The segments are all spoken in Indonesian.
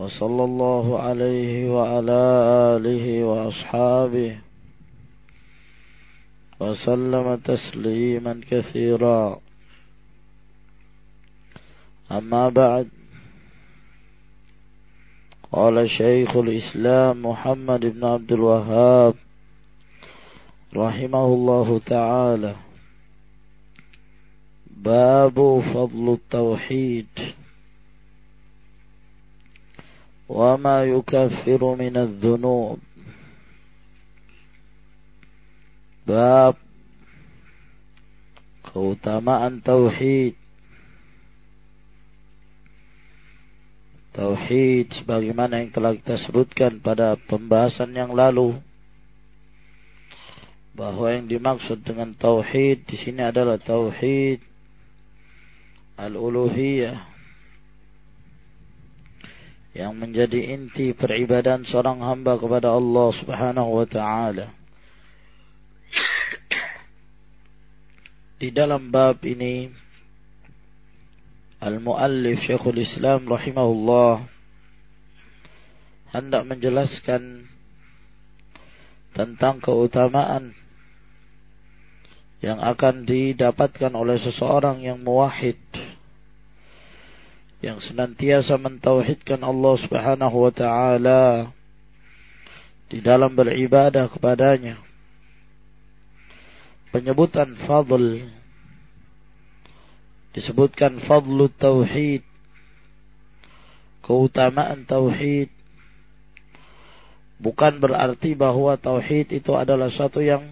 وصلى الله عليه وعلى آله وأصحابه وسلم تسليما كثيرا. أما بعد قال شيخ الإسلام محمد بن عبد الوهاب رحمه الله تعالى باب فضل التوحيد. وما يكفر من الذنوب bab keutamaan tauhid tauhid sebagaimana yang telah kita sebutkan pada pembahasan yang lalu bahwa yang dimaksud dengan tauhid di sini adalah tauhid al-uluhiyah yang menjadi inti peribadahan seorang hamba kepada Allah Subhanahu wa taala. Di dalam bab ini Al-Muallif Syekhul Islam rahimahullah hendak menjelaskan tentang keutamaan yang akan didapatkan oleh seseorang yang muwahhid yang senantiasa mentauhidkan Allah Subhanahu wa taala di dalam beribadah kepadanya. Penyebutan fadl disebutkan fadlu tauhid keutamaan tauhid bukan berarti bahwa tauhid itu adalah satu yang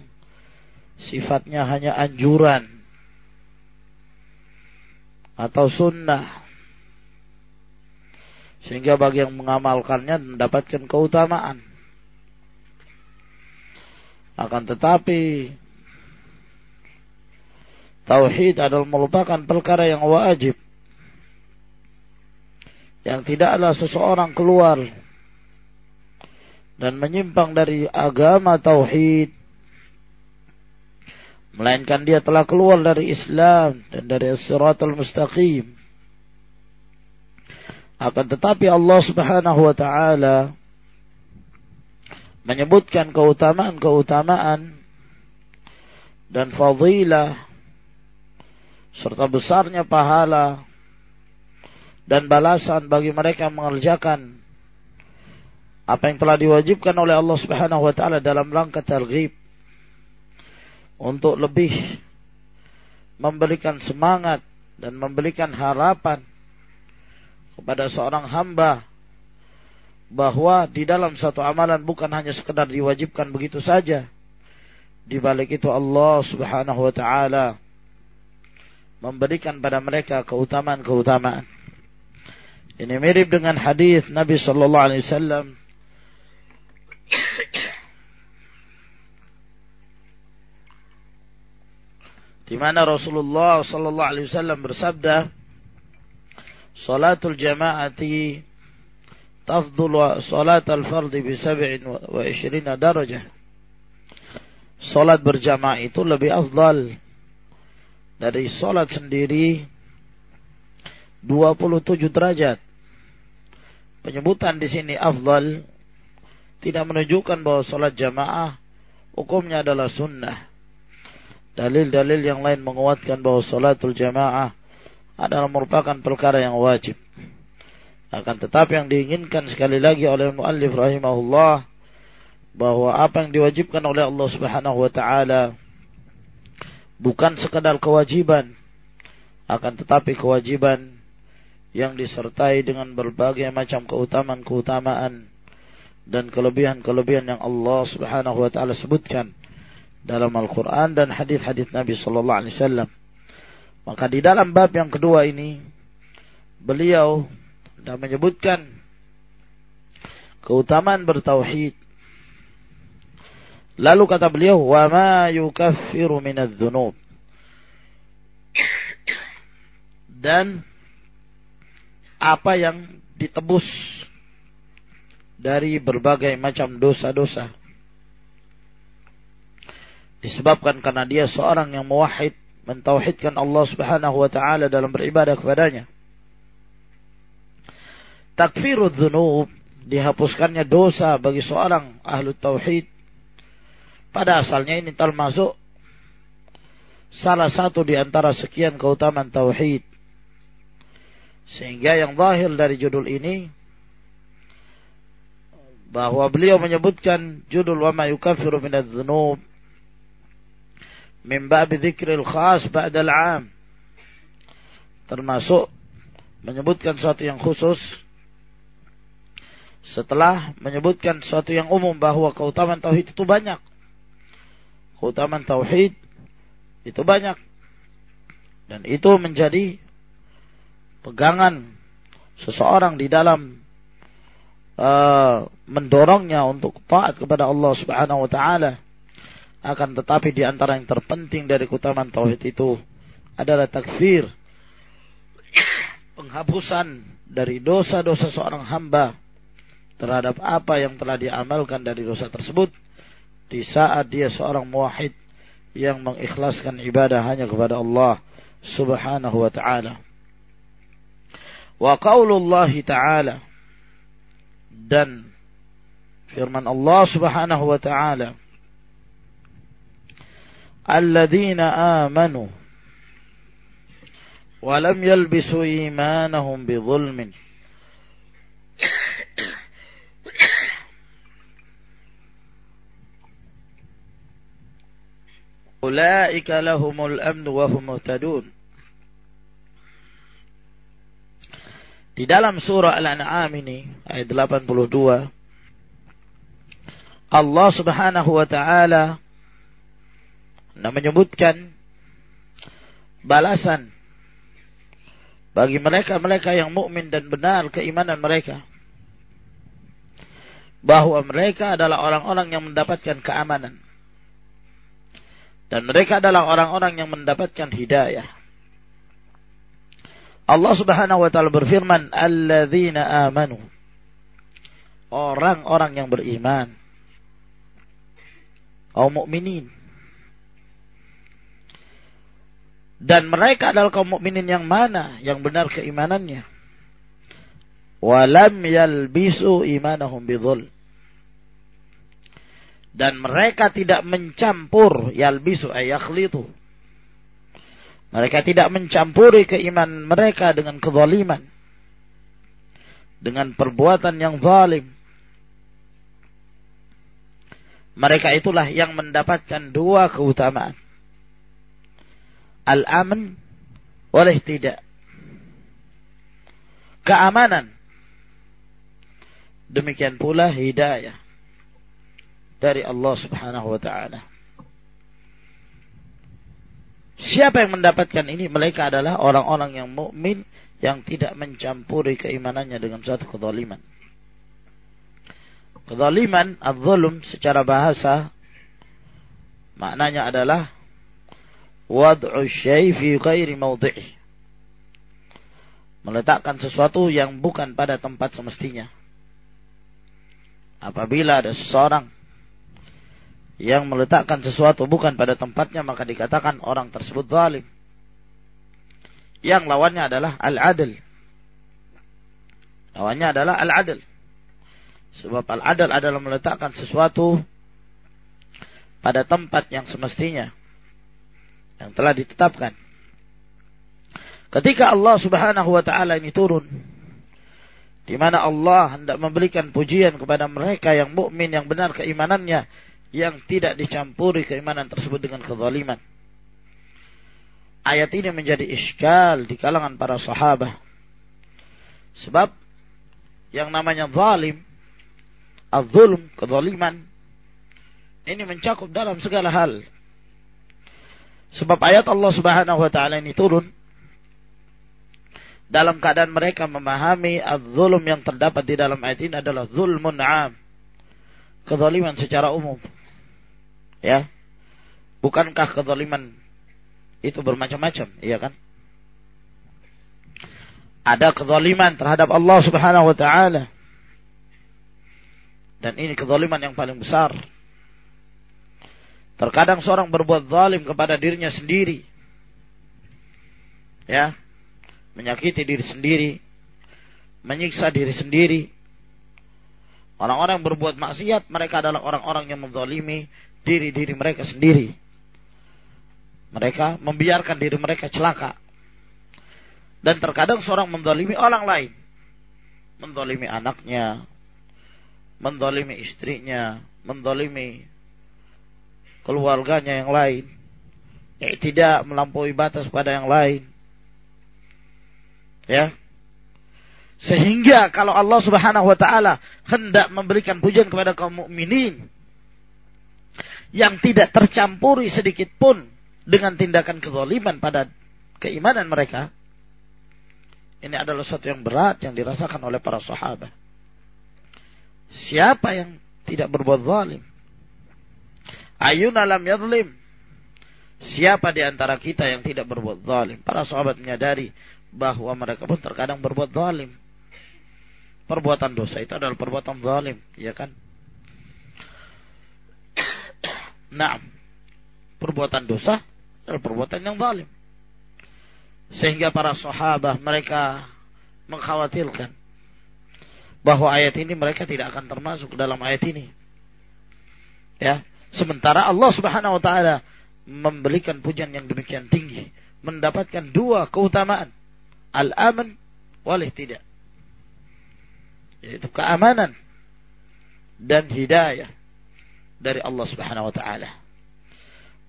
sifatnya hanya anjuran atau sunnah sehingga bagi yang mengamalkannya mendapatkan keutamaan. Akan tetapi tauhid adalah merupakan perkara yang wajib. Yang tidaklah seseorang keluar dan menyimpang dari agama tauhid. Melainkan dia telah keluar dari Islam dan dari as-siratal mustaqim akan tetapi Allah Subhanahu wa taala menyebutkan keutamaan-keutamaan dan fadilah serta besarnya pahala dan balasan bagi mereka yang mengerjakan apa yang telah diwajibkan oleh Allah Subhanahu wa taala dalam rangka targhib untuk lebih memberikan semangat dan memberikan harapan kepada seorang hamba bahwa di dalam satu amalan bukan hanya sekedar diwajibkan begitu saja. Di balik itu Allah Subhanahu wa taala memberikan pada mereka keutamaan-keutamaan. Ini mirip dengan hadis Nabi sallallahu alaihi wasallam di mana Rasulullah sallallahu alaihi wasallam bersabda Salatul jama'ati tafdul salat al-fardhi bi 27 darajah. Salat berjamaah itu lebih afdal dari salat sendiri 27 derajat. Penyebutan di sini afdal tidak menunjukkan bahwa salat jamaah hukumnya adalah sunnah. Dalil-dalil yang lain menguatkan bahwa salatul jamaah adalah merupakan perkara yang wajib. Akan tetapi yang diinginkan sekali lagi oleh muallif rahimahullah bahwa apa yang diwajibkan oleh Allah Subhanahu wa taala bukan sekadar kewajiban akan tetapi kewajiban yang disertai dengan berbagai macam keutamaan-keutamaan dan kelebihan-kelebihan yang Allah Subhanahu wa taala sebutkan dalam Al-Qur'an dan hadis-hadis Nabi sallallahu alaihi wasallam. Maka di dalam bab yang kedua ini beliau sudah menyebutkan keutamaan bertauhid. Lalu kata beliau, "Wa ma yukaffiru minadz-dzunub." Dan apa yang ditebus dari berbagai macam dosa-dosa. Disebabkan karena dia seorang yang muwahhid, mentauhidkan Allah Subhanahu wa taala dalam beribadah kepadanya. Takfirud dzunub dihapuskannya dosa bagi seorang ahlu tauhid. Pada asalnya ini termasuk salah satu di antara sekian keutamaan tauhid. Sehingga yang zahir dari judul ini bahwa beliau menyebutkan judul wa ma yukaffiru min adz-dzunub min bab dzikril khas ba'da al-'am termasuk menyebutkan sesuatu yang khusus setelah menyebutkan sesuatu yang umum bahwa keutamaan tauhid itu banyak. Keutamaan tauhid itu banyak. Dan itu menjadi pegangan seseorang di dalam uh, mendorongnya untuk taat kepada Allah Subhanahu wa taala. Akan tetapi di antara yang terpenting dari keutamaan tauhid itu adalah takfir penghapusan dari dosa-dosa seorang hamba terhadap apa yang telah diamalkan dari dosa tersebut di saat dia seorang muwahhid yang mengikhlaskan ibadah hanya kepada Allah Subhanahu wa taala. Wa qaulullah taala dan firman Allah Subhanahu wa taala Wa lam yalbisu imanahum bidzulmin Ulaika lahumul amn wa hum muhtadun. Di dalam surah Al-An'am ini ayat 82 Allah Subhanahu wa taala menyebutkan balasan bagi mereka-mereka yang mukmin dan benar keimanan mereka bahwa mereka adalah orang-orang yang mendapatkan keamanan dan mereka adalah orang-orang yang mendapatkan hidayah. Allah Subhanahu wa taala berfirman, "Alladzina amanu." Orang-orang yang beriman. Kaum mukminin. Dan mereka adalah kaum mukminin yang mana? Yang benar keimanannya? Walam yalbisu imanahum bidzulm dan mereka tidak mencampur yalbisu ayakhlitu mereka tidak mencampuri keimanan mereka dengan kezaliman. Dengan perbuatan yang zalim. Mereka itulah yang mendapatkan dua keutamaan al-aman oleh tidak keamanan demikian pula hidayah dari Allah Subhanahu wa taala. Siapa yang mendapatkan ini? Mereka adalah orang-orang yang mukmin yang tidak mencampuri keimanannya dengan suatu kezaliman. Kezaliman, az-zulm secara bahasa maknanya adalah wad'u syai fi ghairi mawdi'i. Meletakkan sesuatu yang bukan pada tempat semestinya. Apabila ada seseorang yang meletakkan sesuatu bukan pada tempatnya maka dikatakan orang tersebut zalim. Yang lawannya adalah al-adl. Lawannya adalah al-adl. Sebab al-adl adalah meletakkan sesuatu pada tempat yang semestinya yang telah ditetapkan. Ketika Allah Subhanahu wa taala ini turun di mana Allah hendak memberikan pujian kepada mereka yang mukmin yang benar keimanannya yang tidak dicampuri keimanan tersebut dengan kezaliman. Ayat ini menjadi iskal di kalangan para sahabat. Sebab yang namanya zalim, az-zulm, kezaliman, ini mencakup dalam segala hal. Sebab ayat Allah Subhanahu wa taala ini turun dalam keadaan mereka memahami az-zulm yang terdapat di dalam ayat ini adalah zulmun am. Kezaliman secara umum. Ya. Bukankah kezaliman itu bermacam-macam, iya kan? Ada kezaliman terhadap Allah Subhanahu wa taala. Dan ini kezaliman yang paling besar. Terkadang seorang berbuat zalim kepada dirinya sendiri. Ya, menyakiti diri sendiri, menyiksa diri sendiri. Orang-orang berbuat maksiat, mereka adalah orang-orang yang menzalimi diri-diri mereka sendiri. Mereka membiarkan diri mereka celaka. Dan terkadang seorang menzalimi orang lain. Menzalimi anaknya, menzalimi istrinya, menzalimi keluarganya yang lain. Ya, tidak melampaui batas pada yang lain. Ya. Sehingga kalau Allah Subhanahu wa taala hendak memberikan pujian kepada kaum mukminin yang tidak tercampuri sedikit pun dengan tindakan kezaliman pada keimanan mereka, ini adalah sesuatu yang berat yang dirasakan oleh para sahabat. Siapa yang tidak berbuat zalim? Ayun alam yadlim. Siapa di antara kita yang tidak berbuat zalim? Para sahabat menyadari bahwa mereka pun terkadang berbuat zalim. Perbuatan dosa itu adalah perbuatan zalim, ya kan? Nah, perbuatan dosa adalah perbuatan yang zalim. Sehingga para sahabat mereka mengkhawatirkan bahwa ayat ini mereka tidak akan termasuk dalam ayat ini. Ya, sementara Allah Subhanahu wa taala memberikan pujian yang demikian tinggi, mendapatkan dua keutamaan al-aman wal tidak yaitu keamanan dan hidayah dari Allah Subhanahu wa taala.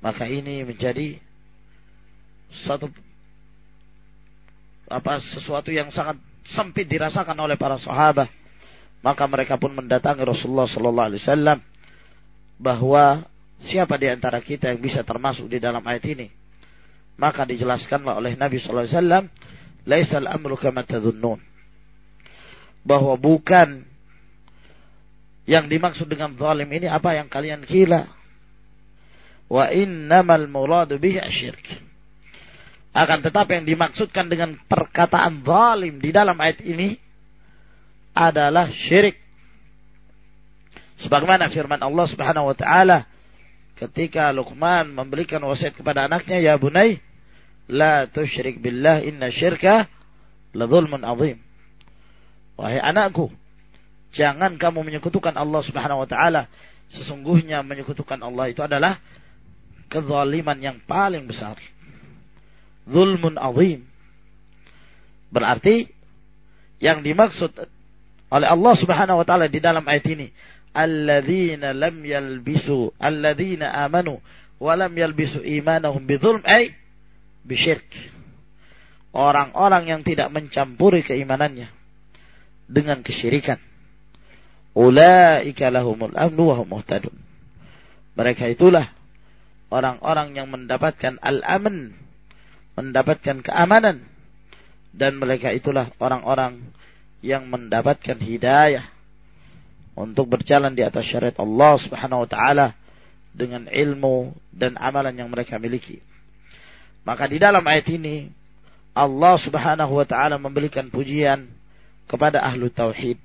Maka ini menjadi satu apa sesuatu yang sangat sempit dirasakan oleh para sahabat. Maka mereka pun mendatangi Rasulullah sallallahu alaihi wasallam bahwa siapa di antara kita yang bisa termasuk di dalam ayat ini? Maka dijelaskanlah oleh Nabi sallallahu alaihi wasallam laisal amru kama tadhunnun. Bahwa bukan yang dimaksud dengan zalim ini apa yang kalian kira. Wa innamal muradu bihi asyirk. Akan tetapi yang dimaksudkan dengan perkataan zalim di dalam ayat ini adalah syirik. Sebagaimana firman Allah Subhanahu wa taala ketika Luqman memberikan wasiat kepada anaknya, "Ya bunai, La tusyrik billah inna syirka la zulmun azim. Wahai anakku, jangan kamu menyekutukan Allah Subhanahu wa taala. Sesungguhnya menyekutukan Allah itu adalah kezaliman yang paling besar. Zulmun azim. Berarti yang dimaksud oleh Allah Subhanahu wa taala di dalam ayat ini, alladzina lam yalbisu alladzina amanu wa lam yalbisu imanahum bidzulm ay bisyirk. Orang-orang yang tidak mencampuri keimanannya dengan kesyirikan. Ulaika lahumul amnu wa hum muhtadun. Mereka itulah orang-orang yang mendapatkan al-aman, mendapatkan keamanan dan mereka itulah orang-orang yang mendapatkan hidayah untuk berjalan di atas syariat Allah Subhanahu wa taala dengan ilmu dan amalan yang mereka miliki. Maka di dalam ayat ini Allah Subhanahu wa taala memberikan pujian kepada ahlu tauhid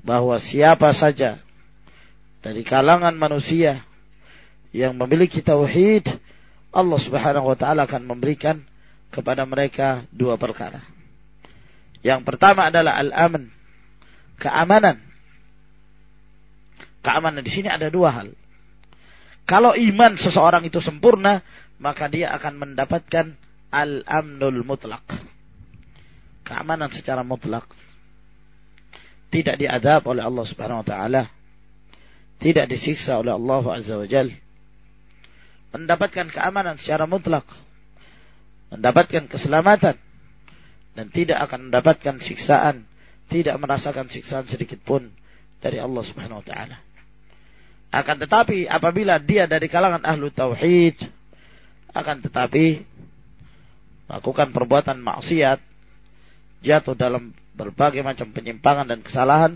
bahwa siapa saja dari kalangan manusia yang memiliki tauhid Allah Subhanahu wa taala akan memberikan kepada mereka dua perkara. Yang pertama adalah al-aman, keamanan. Keamanan di sini ada dua hal. Kalau iman seseorang itu sempurna, maka dia akan mendapatkan al-amnul mutlak. Keamanan secara mutlak. Tidak diadab oleh Allah Subhanahu wa taala. Tidak disiksa oleh Allah Azza wa Jal. Mendapatkan keamanan secara mutlak. Mendapatkan keselamatan. Dan tidak akan mendapatkan siksaan. Tidak merasakan siksaan sedikit pun dari Allah Subhanahu wa taala. Akan tetapi apabila dia dari kalangan ahlu tauhid, akan tetapi melakukan perbuatan maksiat jatuh dalam berbagai macam penyimpangan dan kesalahan,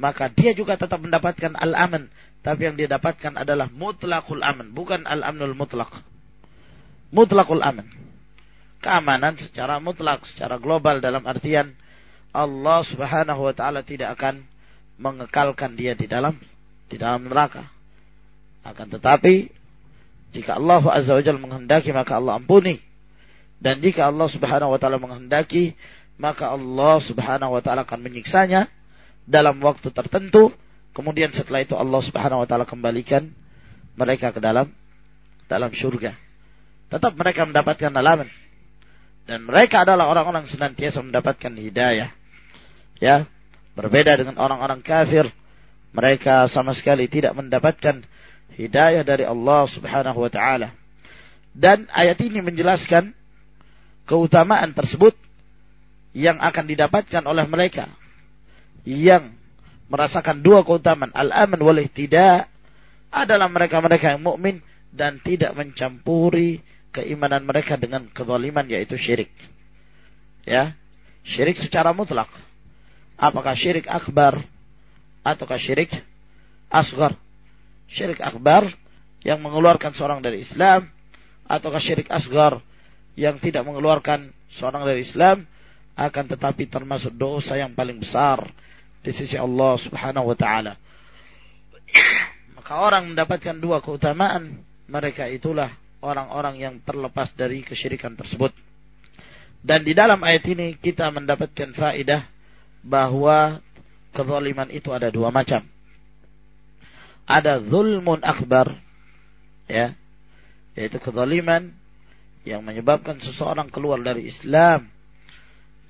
maka dia juga tetap mendapatkan al-aman. Tapi yang dia dapatkan adalah mutlakul aman, bukan al-amnul mutlak. Mutlakul aman. Keamanan secara mutlak, secara global dalam artian Allah Subhanahu wa taala tidak akan mengekalkan dia di dalam di dalam neraka. Akan tetapi jika Allah Azza wa Jalla menghendaki maka Allah ampuni. Dan jika Allah Subhanahu wa taala menghendaki maka Allah Subhanahu wa taala akan menyiksanya dalam waktu tertentu, kemudian setelah itu Allah Subhanahu wa taala kembalikan mereka ke dalam dalam surga. Tetap mereka mendapatkan alaman. Dan mereka adalah orang-orang senantiasa mendapatkan hidayah. Ya, berbeda dengan orang-orang kafir, mereka sama sekali tidak mendapatkan hidayah dari Allah Subhanahu wa taala. Dan ayat ini menjelaskan keutamaan tersebut yang akan didapatkan oleh mereka yang merasakan dua keutamaan al-aman wal tidak adalah mereka-mereka yang mukmin dan tidak mencampuri keimanan mereka dengan kezaliman yaitu syirik. Ya, syirik secara mutlak. Apakah syirik akbar ataukah syirik asgar? Syirik akbar yang mengeluarkan seorang dari Islam ataukah syirik asgar yang tidak mengeluarkan seorang dari Islam akan tetapi termasuk dosa yang paling besar di sisi Allah Subhanahu wa taala. Maka orang mendapatkan dua keutamaan, mereka itulah orang-orang yang terlepas dari kesyirikan tersebut. Dan di dalam ayat ini kita mendapatkan faedah bahwa kezaliman itu ada dua macam. Ada zulmun akbar, ya, yaitu kezaliman yang menyebabkan seseorang keluar dari Islam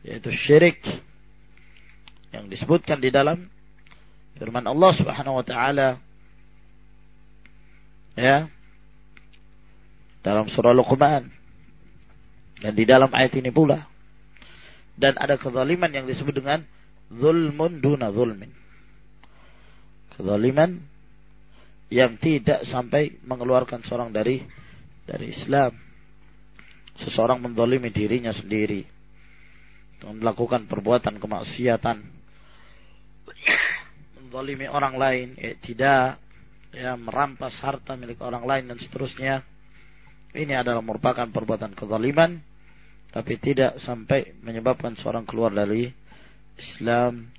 yaitu syirik yang disebutkan di dalam firman Allah Subhanahu wa taala ya dalam surah Luqman dan di dalam ayat ini pula dan ada kezaliman yang disebut dengan zulmun duna zulmin. Kezaliman yang tidak sampai mengeluarkan seorang dari dari Islam. Seseorang menzalimi dirinya sendiri. Melakukan perbuatan kemaksiatan. Menzalimi orang lain ya, tidak. Ya merampas harta milik orang lain dan seterusnya. Ini adalah merupakan perbuatan kezaliman. Tapi tidak sampai menyebabkan seorang keluar dari Islam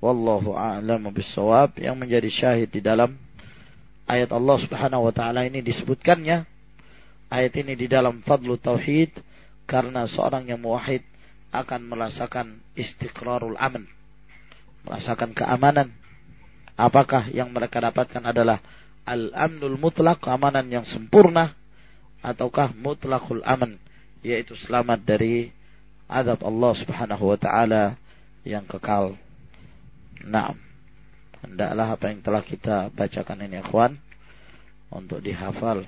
wallahu a'lam bissawab yang menjadi syahid di dalam ayat Allah Subhanahu wa taala ini disebutkannya ayat ini di dalam fadlu tauhid karena seorang yang muwahhid akan merasakan istiqrarul aman. Merasakan keamanan. Apakah yang mereka dapatkan adalah al-amnul mutlak, keamanan yang sempurna, ataukah mutlakul aman, yaitu selamat dari azab Allah Subhanahu wa taala yang kekal. Nah, hendaklah apa yang telah kita bacakan ini ikhwan untuk dihafal.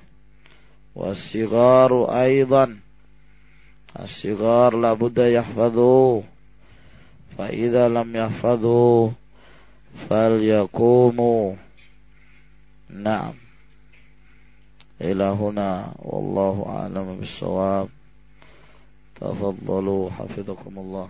Wasigaru aidan Asigar la budda yahfadhu fa idza lam yahfadhu falyaqumu Naam. Ila huna wallahu a'lam bissawab. تفضلوا حفظكم الله.